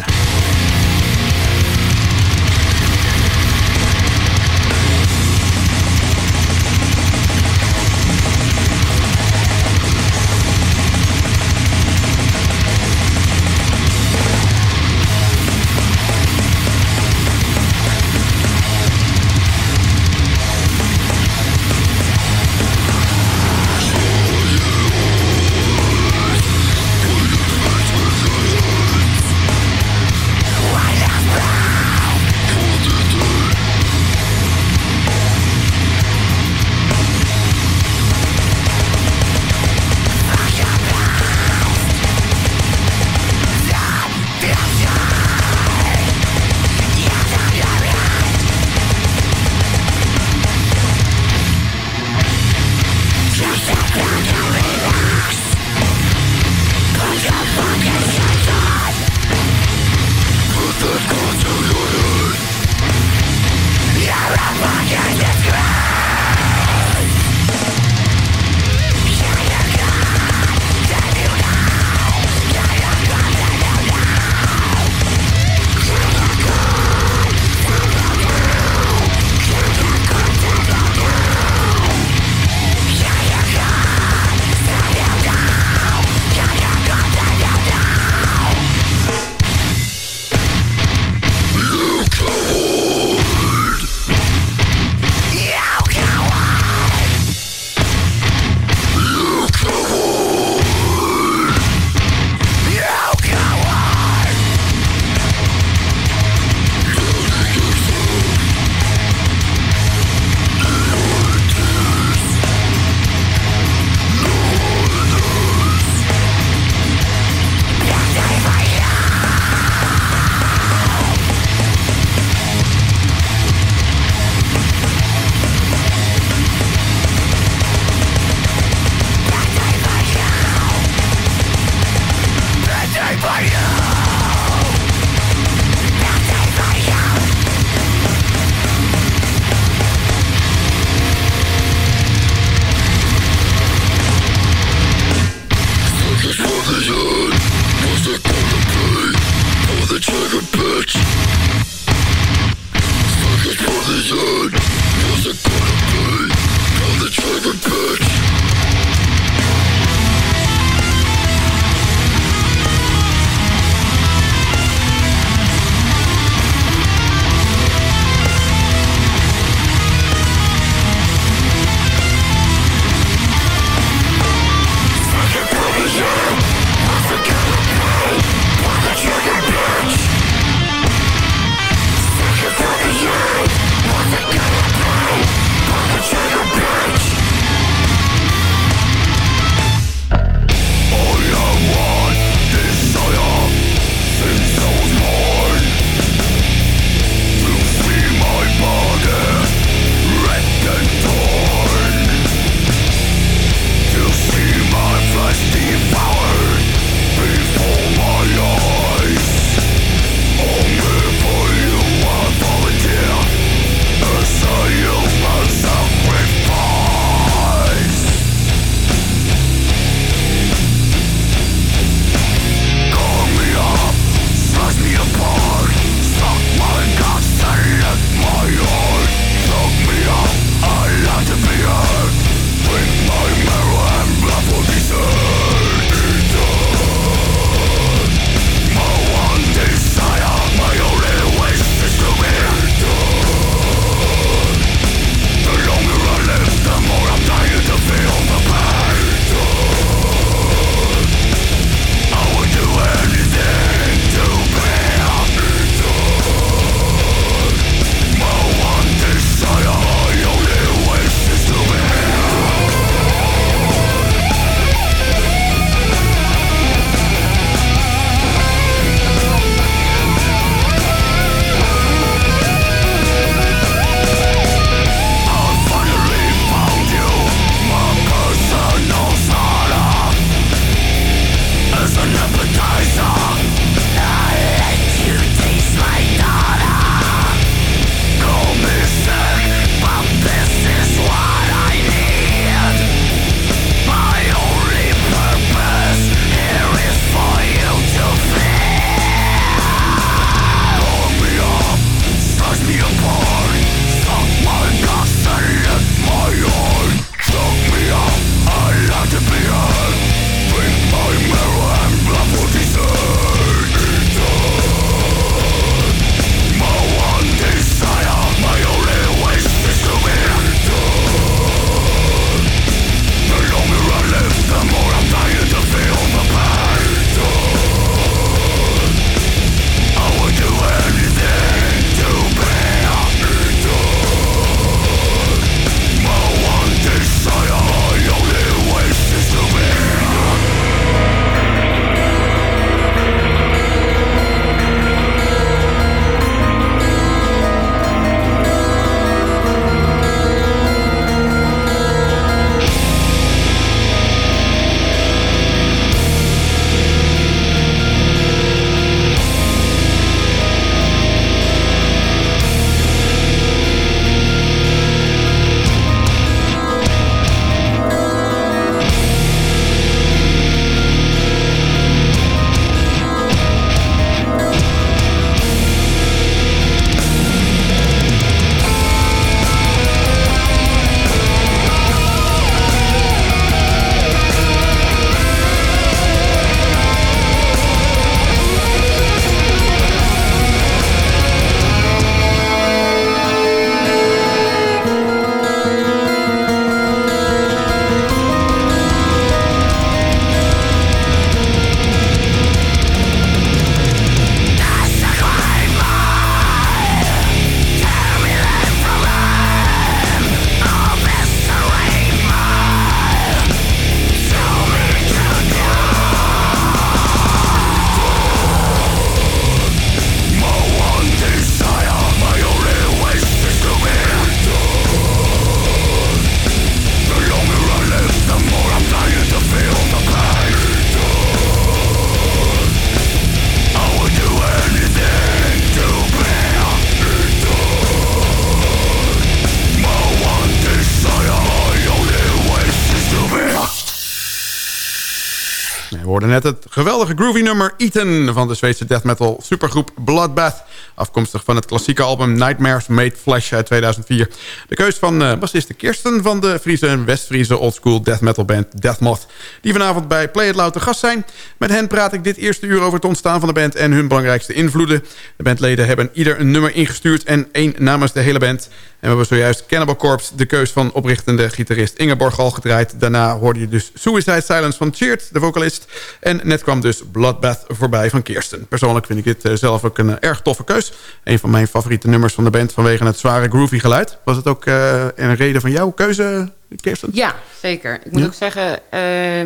Net het geweldige groovy nummer Eaten... van de Zweedse death metal supergroep Bloodbath. Afkomstig van het klassieke album Nightmares Made Flesh uit 2004. De keus van uh, bassiste Kirsten van de Friese en West-Friese oldschool death metal band Deathmoth. Die vanavond bij Play It Loud te gast zijn. Met hen praat ik dit eerste uur over het ontstaan van de band... en hun belangrijkste invloeden. De bandleden hebben ieder een nummer ingestuurd... en één namens de hele band... En we hebben zojuist Cannibal Corpse, de keus van oprichtende gitarist Ingeborg al gedraaid. Daarna hoorde je dus Suicide Silence van Cheert, de vocalist. En net kwam dus Bloodbath voorbij van Kirsten. Persoonlijk vind ik dit eh, zelf ook een eh, erg toffe keus. Een van mijn favoriete nummers van de band vanwege het zware groovy geluid. Was het ook uh, een reden van jouw keuze, Kirsten? Ja, zeker. Ik moet ook zeggen,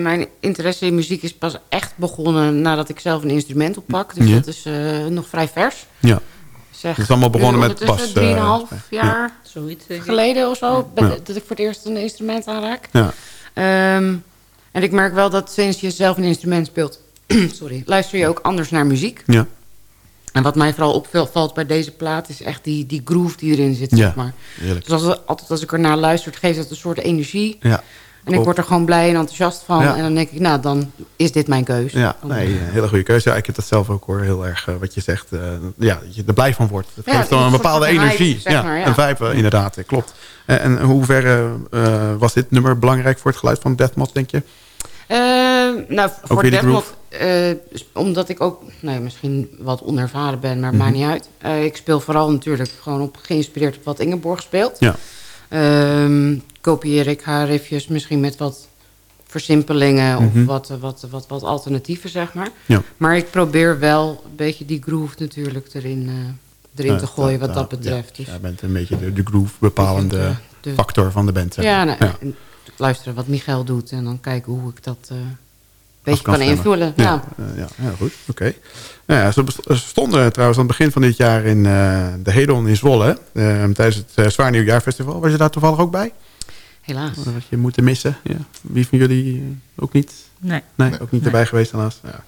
mijn interesse in muziek is pas echt begonnen nadat ik zelf een instrument oppak. Dus dat is nog vrij vers. Ja. Zeg, het is allemaal begonnen met pas. 3,5 jaar Zoiets, geleden of zo. Dat ik voor het eerst een instrument aanraak. Ja. Um, en ik merk wel dat sinds je zelf een instrument speelt... sorry, luister je ook anders naar muziek. Ja. En wat mij vooral opvalt bij deze plaat... is echt die, die groove die erin zit, ja, zeg maar. Heerlijk. Dus als, altijd als ik ernaar luister... geeft dat een soort energie. Ja. En ik word er gewoon blij en enthousiast van. En dan denk ik, nou, dan is dit mijn keus. Ja, nee, een hele goede keuze. Ja, ik heb dat zelf ook hoor, heel erg uh, wat je zegt. Uh, ja, dat je er blij van wordt. Het geeft dan een bepaalde energie. Maar, ja, Een vibe, uh, inderdaad, klopt. En, en in hoeverre was dit nummer belangrijk voor het geluid van Deathmoth, denk je? nou, ook voor Deathmoth, omdat ik ook nou, misschien wat onervaren ben, maar mm -hmm. maakt niet uit. ik speel vooral natuurlijk gewoon op geïnspireerd op wat Ingeborg speelt. Ja. Um, kopieer ik haar riffjes misschien met wat versimpelingen of mm -hmm. wat, wat, wat, wat alternatieven, zeg maar. Ja. Maar ik probeer wel een beetje die groove natuurlijk erin, uh, erin te gooien wat dat betreft. Ja, dus. ja, bent een beetje de, de groove bepalende de, de, factor van de band. Ja, nou, ja. En luisteren wat Michael doet en dan kijken hoe ik dat... Uh, beetje kan, kan invullen. Ja, ja. Ja, ja goed. Oké. Okay. Nou ja, ze stonden trouwens aan het begin van dit jaar in uh, de Hedon in Zwolle. Uh, tijdens het uh, Zwaar Nieuwjaarfestival. Was je daar toevallig ook bij? Helaas. Dat had je moeten missen. Ja. Wie van jullie ook niet? Nee. Nee, ook niet nee. erbij geweest helaas. Ja.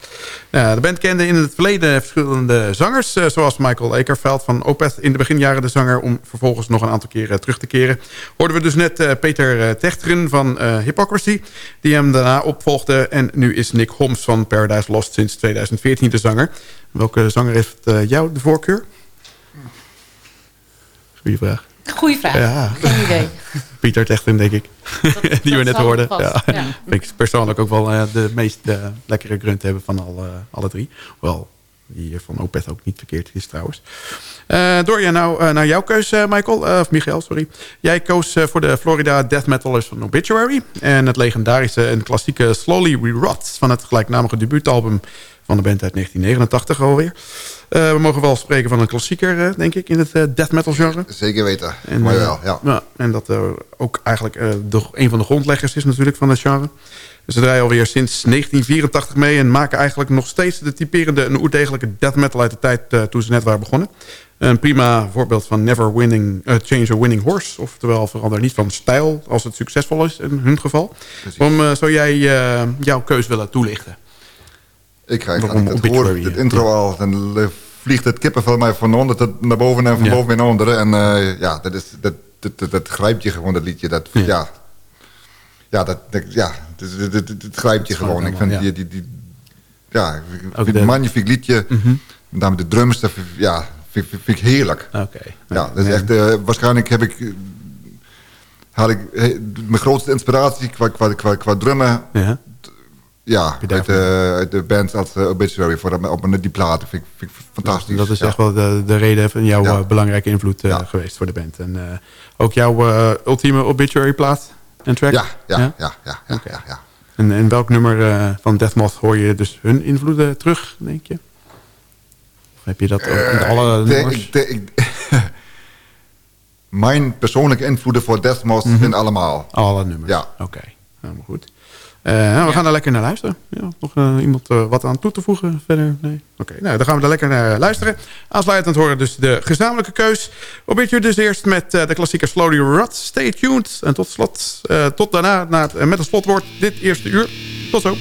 Ja, de band kende in het verleden verschillende zangers. zoals Michael Ekerveld van Opeth in de beginjaren de zanger... om vervolgens nog een aantal keren terug te keren. Hoorden we dus net Peter Techteren van Hypocrisy... die hem daarna opvolgde. En nu is Nick Holmes van Paradise Lost sinds 2014 de zanger. Welke zanger heeft jou de voorkeur? Goeie vraag. Goeie vraag. Ja. Geen idee. Pieter Techteren, denk ik. Dat, die we net hoorden. Ja. ik persoonlijk ook wel uh, de meest uh, lekkere grunt hebben van alle, alle drie. Wel, die van Opeth ook niet verkeerd is trouwens. Uh, door je nou naar jouw keus, Michael, of Michael, sorry. Jij koos voor de Florida Death Metalers van Obituary. En het legendarische en klassieke Slowly We Rot van het gelijknamige debuutalbum van de band uit 1989 alweer. Uh, we mogen wel spreken van een klassieker, uh, denk ik, in het uh, death metal genre. Zeker weten, en, maar wel, ja. ja en dat ook eigenlijk de, een van de grondleggers is natuurlijk van het genre. Ze draaien alweer sinds 1984 mee en maken eigenlijk nog steeds de typerende en oerdegelijke death metal uit de tijd toen ze net waren begonnen. Een prima voorbeeld van never winning, change a winning horse. Oftewel verander niet van stijl als het succesvol is in hun geval. Precies. Zou jij jouw keus willen toelichten? Ik krijg het, het hoor, het intro al, dan vliegt het kippenvel mij van onder tot naar boven en van boven naar onder. En uh, ja, dat, is, dat, dat, dat, dat, grijpt je gewoon, dat liedje. Dat, ja. ja. Dat, ja, het, het, het, het grijpt je gewoon. Ik vind die, die, die, ja, een magnifiek liedje. -hmm. Met name de drums, dat, ja, vind, ik heerlijk. Oké. Ja, dat is echt, uh, waarschijnlijk heb ik, had ik mijn grootste inspiratie qua, qua, qua, qua drummen. Ja. Uit de, uit de band als uh, Obituary voor dat, op die platen vind ik, vind ik fantastisch. Dat is ja. echt wel de, de reden van jouw ja. uh, belangrijke invloed ja. geweest voor de band. En ook jouw ultieme Obituary plaat en track? Ja, ja, ja. ja, okay. En in welk nummer van Deathmoth hoor je dus hun invloeden terug, denk je? Of heb je dat ook in alle nummers? Ik, mijn persoonlijke invloeden voor Deathmoth Mhm. zijn allemaal. Alle nummers? Ja. Oké, helemaal goed. Uh, we gaan daar lekker naar luisteren. Ja, nog uh, iemand uh, wat aan toe te voegen verder? Nee? Oké, okay, nou, dan gaan we daar lekker naar luisteren. Aansluitend horen dus de gezamenlijke keus. Probeert je dus eerst met de klassieke Slowly Rot. Stay tuned. En tot slot, tot daarna na het, met een slotwoord dit eerste uur. Tot zo.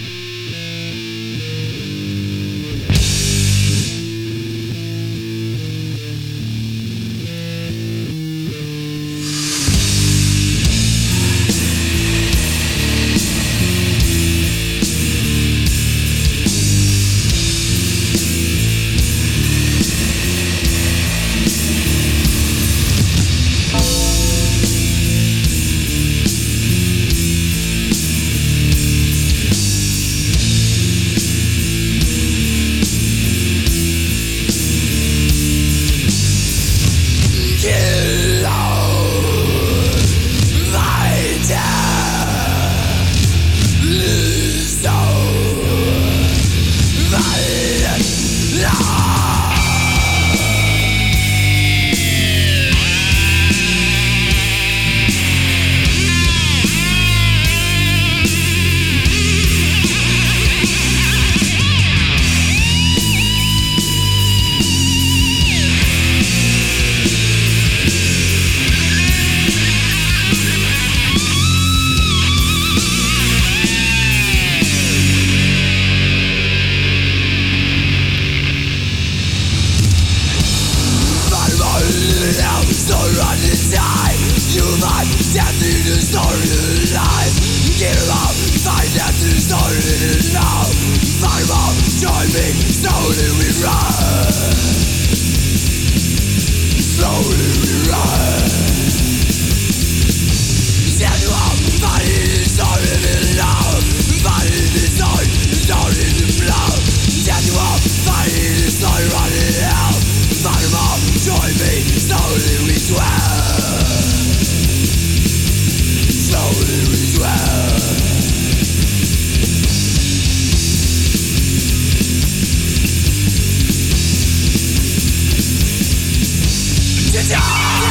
It's yours!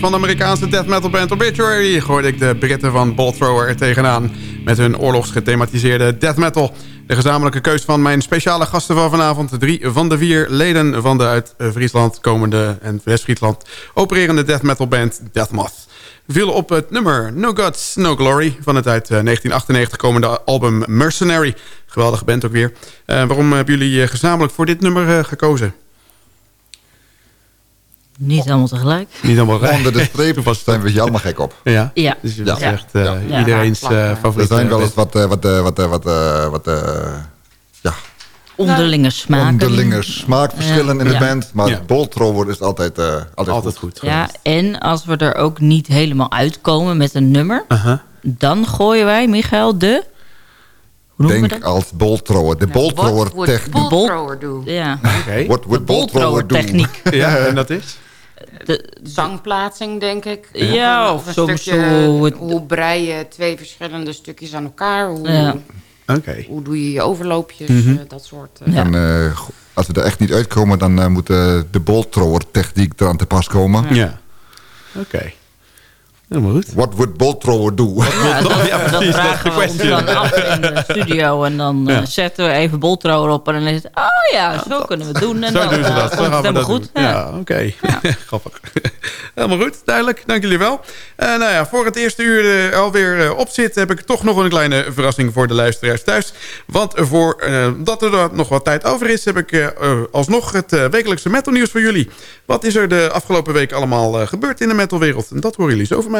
Van de Amerikaanse death metal band Obituary... gooide ik de Britten van Bolt Thrower er tegenaan... met hun oorlogsgethematiseerde death metal. De gezamenlijke keus van mijn speciale gasten van vanavond... drie van de vier leden van de uit Friesland komende en West-Friesland... opererende death metal band Deathmoth vielen op het nummer No Gods, No Glory... van het uit 1998 komende album Mercenary. Geweldige band ook weer. Uh, waarom hebben jullie gezamenlijk voor dit nummer gekozen? Niet allemaal tegelijk. Niet allemaal tegelijk. Onder de streep was zijn we allemaal gek op. Ja? Ja. Dus je ja. zegt uh, ja. iedereen's uh, favoriet. Er zijn wel eens wat, uh, wat, wat, wat, wat ja. Onderlinge smaken. Onderlinge smaakverschillen in de band. Maar ja. boltrower is altijd, altijd, altijd goed. goed ja, en als we er ook niet helemaal uitkomen met een nummer... -huh. dan gooien wij, Michael, de... Denk als boltrower. De boltrower techniek. De boltrower doen. Ja. Okay. What would boltrower techniek. ja, en dat is? De zangplaatsing, denk ik. Ja, of, of soms stukje, hoe, hoe brei je twee verschillende stukjes aan elkaar. Hoe, ja. okay. hoe doe je je overloopjes, mm -hmm. uh, dat soort... Uh, ja. en, uh, als we er echt niet uitkomen, dan uh, moet de boltrower techniek eraan te pas komen. Ja, ja. oké. Okay. Helemaal goed. What would boltrower do? Ja, dat, ja, dat vragen we ons dan af in de studio. En dan ja. uh, zetten we even boltrower op. En dan is het, oh ja, zo ja, kunnen we het doen. En zo dan, doen ze dat. Zo gaan we dat goed. Doen. Ja, oké. Okay. Grappig. Helemaal goed, duidelijk. Dank jullie wel. Uh, nou ja, voor het eerste uur uh, alweer op zit... heb ik toch nog een kleine verrassing voor de luisteraars thuis. Want voor dat er nog wat tijd over is... heb ik alsnog het wekelijkse metalnieuws voor jullie. Wat is er de afgelopen week allemaal gebeurd in de metalwereld? En dat horen jullie zo van mij.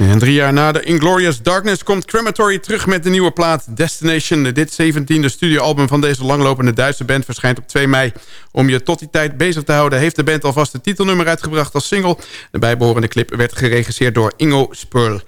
En drie jaar na de Inglorious Darkness komt Crematory terug met de nieuwe plaat Destination. Dit 17e studioalbum van deze langlopende Duitse band verschijnt op 2 mei. Om je tot die tijd bezig te houden heeft de band alvast het titelnummer uitgebracht als single. De bijbehorende clip werd geregisseerd door Ingo Spurl.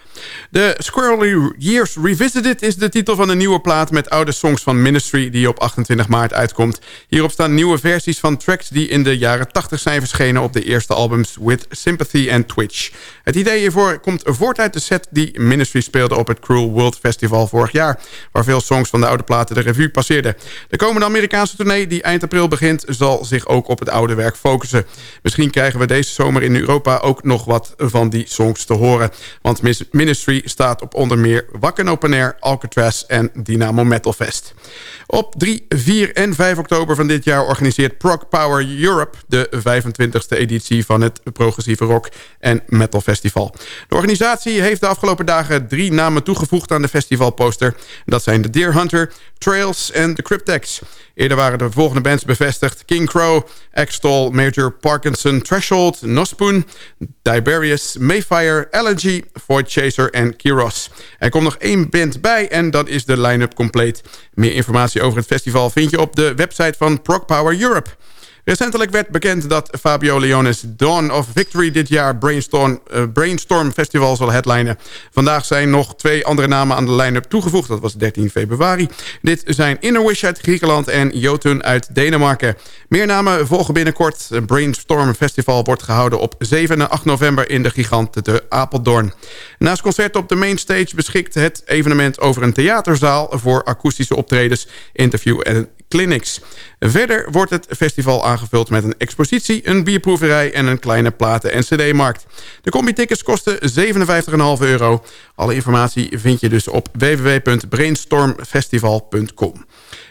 De Squirrely Years Revisited is de titel van de nieuwe plaat... met oude songs van Ministry die op 28 maart uitkomt. Hierop staan nieuwe versies van tracks die in de jaren 80 zijn verschenen... op de eerste albums With Sympathy and Twitch. Het idee hiervoor komt voort de set die Ministry speelde... op het Cruel World Festival vorig jaar... waar veel songs van de oude platen de revue passeerden. De komende Amerikaanse tournee die eind april begint... zal zich ook op het oude werk focussen. Misschien krijgen we deze zomer in Europa ook nog wat van die songs te horen. Want Ministry staat op onder meer Wacken Open Air, Alcatraz en Dynamo Metal Fest. Op 3, 4 en 5 oktober van dit jaar organiseert Prog Power Europe... de 25e editie van het progressieve rock en metal festival. De organisatie heeft de afgelopen dagen drie namen toegevoegd aan de festivalposter. Dat zijn de Deer Hunter, Trails en de Cryptex. Eerder waren de volgende bands bevestigd. King Crow, Extol, Major Parkinson, Threshold, Nospoon, Tiberius, Mayfire, Allergy, Void Chaser en Kiros. Er komt nog één band bij en dat is de line-up compleet. Meer informatie over het festival vind je op de website van Prog Power Europe. Recentelijk werd bekend dat Fabio Leone's Dawn of Victory dit jaar Brainstorm, uh, Brainstorm Festival zal headlinen. Vandaag zijn nog twee andere namen aan de line-up toegevoegd. Dat was 13 februari. Dit zijn Inner Wish uit Griekenland en Jotun uit Denemarken. Meer namen volgen binnenkort. Brainstorm Festival wordt gehouden op 7 en 8 november in de giganten te Apeldoorn. Naast concerten op de mainstage beschikt het evenement over een theaterzaal... voor akoestische optredens, interview en clinics. Verder wordt het festival aangevuld met een expositie, een bierproeverij... en een kleine platen- en cd-markt. De combi-tickets kosten 57,5 euro. Alle informatie vind je dus op www.brainstormfestival.com.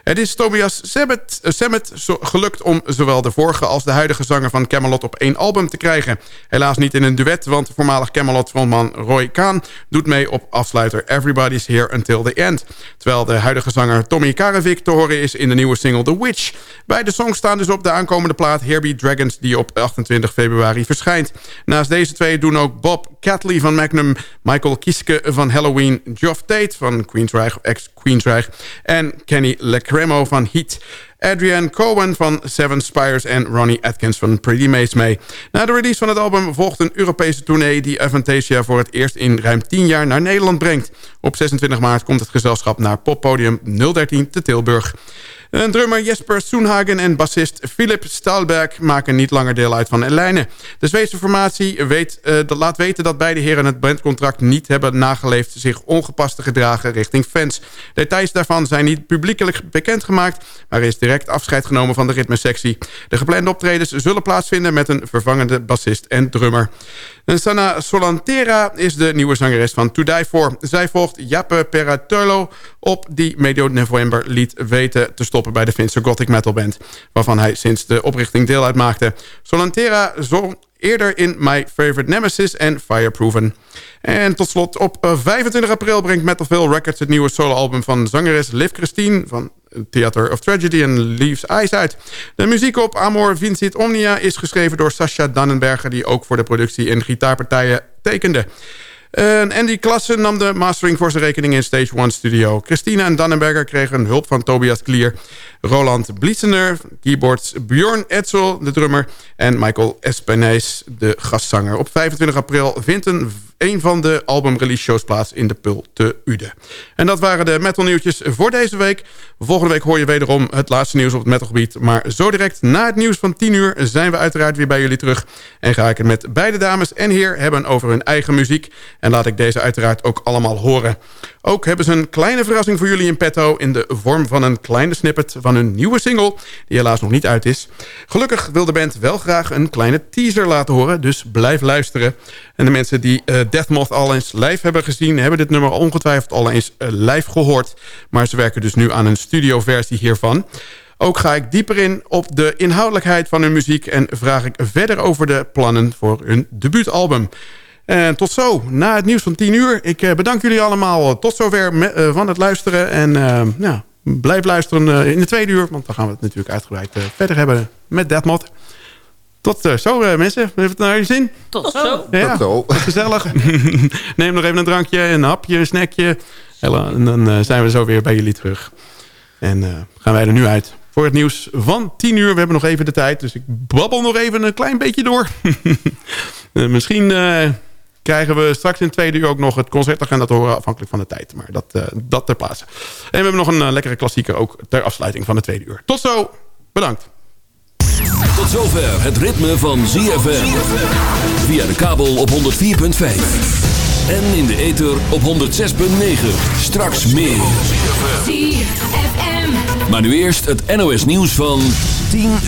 Het is Tobias Sammet, Sammet gelukt om zowel de vorige als de huidige zanger van Camelot op één album te krijgen. Helaas niet in een duet, want voormalig Camelot-frontman Roy Kaan doet mee op afsluiter Everybody's Here Until the End. Terwijl de huidige zanger Tommy Karevik te horen is in de nieuwe single The Witch. Beide songs staan dus op de aankomende plaat Herbie Dragons die op 28 februari verschijnt. Naast deze twee doen ook Bob Catley van Magnum, Michael Kieske van Halloween, Geoff Tate van Queensrÿche... en Kenny Lecremo van Heat... Adrian Cohen van Seven Spires en Ronnie Atkins van Pretty Maze mee. Na de release van het album volgt een Europese tournee... die Avantasia voor het eerst in ruim 10 jaar naar Nederland brengt. Op 26 maart komt het gezelschap naar poppodium 013 te Tilburg. Drummer Jesper Soenhagen en bassist Philip Stalberg maken niet langer deel uit van Elijnen. De Zweedse formatie weet, uh, laat weten dat beide heren het bandcontract niet hebben nageleefd... zich ongepast te gedragen richting fans. Details daarvan zijn niet publiekelijk bekendgemaakt... maar is direct afscheid genomen van de ritmesectie. De geplande optredens zullen plaatsvinden met een vervangende bassist en drummer. Sana Solantera is de nieuwe zangeres van To Die For. Zij volgt Jappe Peratolo op die medio november liet weten te stoppen bij de Finse gothic metal band... waarvan hij sinds de oprichting deel uitmaakte. Solantera zong eerder in My Favorite Nemesis en Fireproven. En tot slot op 25 eh, april brengt Metalville Records... het nieuwe soloalbum van zangeres Liv Christine... van Theater of Tragedy en Leaves Eyes uit. De muziek op Amor Vincit Omnia is geschreven door Sascha Dannenberger... die ook voor de productie en gitaarpartijen tekende. En Andy Klassen nam de mastering voor zijn rekening in Stage 1 Studio. Christina en Dannenberger kregen hulp van Tobias Klier. Roland Blitzener, keyboards Bjorn Etzel, de drummer... en Michael Espenees, de gastzanger. Op 25 april vindt een een van de album-release shows plaats in de Pul te Ude. En dat waren de metal nieuwtjes voor deze week. Volgende week hoor je wederom het laatste nieuws op het metalgebied. Maar zo direct na het nieuws van 10 uur zijn we uiteraard weer bij jullie terug. En ga ik het met beide dames en heer hebben over hun eigen muziek. En laat ik deze uiteraard ook allemaal horen. Ook hebben ze een kleine verrassing voor jullie in petto... in de vorm van een kleine snippet van hun nieuwe single... die helaas nog niet uit is. Gelukkig wil de band wel graag een kleine teaser laten horen... dus blijf luisteren. En de mensen die uh, Deathmoth al eens live hebben gezien... hebben dit nummer ongetwijfeld al eens uh, live gehoord. Maar ze werken dus nu aan een studioversie hiervan... Ook ga ik dieper in op de inhoudelijkheid van hun muziek... en vraag ik verder over de plannen voor hun debuutalbum. En tot zo, na het nieuws van 10 uur. Ik eh, bedank jullie allemaal tot zover eh, van het luisteren. En uh, ja, blijf luisteren in de tweede uur. Want dan gaan we het natuurlijk uitgebreid verder hebben met Deathmod. Tot zo mensen. Heeft het naar je zin? Tot zo. Ja, tot zo. Gezellig. Neem nog even een drankje, een hapje, een snackje. En dan zijn we zo weer bij jullie terug. En gaan wij er nu uit voor het nieuws van 10 uur. We hebben nog even de tijd, dus ik babbel nog even een klein beetje door. misschien krijgen we straks in het tweede uur ook nog het concertagenda te horen... afhankelijk van de tijd, maar dat, uh, dat ter plaatse. En we hebben nog een uh, lekkere klassieker ook ter afsluiting van het tweede uur. Tot zo, bedankt. Tot zover het ritme van ZFM. Via de kabel op 104.5. En in de ether op 106.9. Straks meer. Maar nu eerst het NOS nieuws van 10 uur.